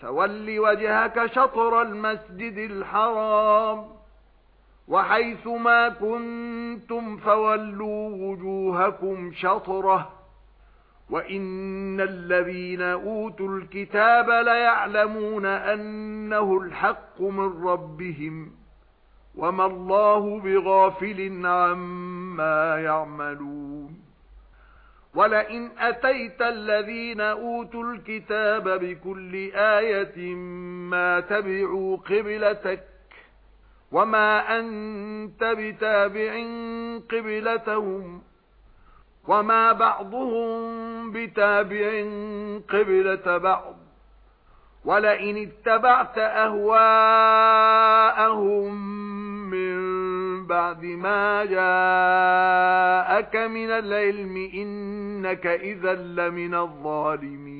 فَوَلِّ وَجْهَكَ شَطْرَ الْمَسْجِدِ الْحَرَامِ وَحَيْثُ مَا كُنتُمْ فَوَلُّوا وُجُوهَكُمْ شَطْرَهُ وَإِنَّ الَّذِينَ أُوتُوا الْكِتَابَ لَيَعْلَمُونَ أَنَّهُ الْحَقُّ مِنْ رَبِّهِمْ وَمَا اللَّهُ بِغَافِلٍ عَمَّا يَعْمَلُونَ. وَلَئِنْ أَتَيْتَ الَّذِينَ أُوتُوا الْكِتَابَ بِكُلِّ آيَةٍ مَا تَبِعُوا قِبْلَتَكَ وَمَا أَنْتَ بِتَابِعٍ قِبْلَتَهُمْ وَمَا بَعْضُهُمْ بِتَابِعٍ قِبْلَةَ بَعْضٍ وَلَئِنِ اتَّبَعْتَ أَهْوَاءَهُمْ بَعْدِ مَا جَاءَكَ مِنَ الْعِلْمِ إِنَّكَ إِذًا لَّمِنَ الظَّالِمِينَ.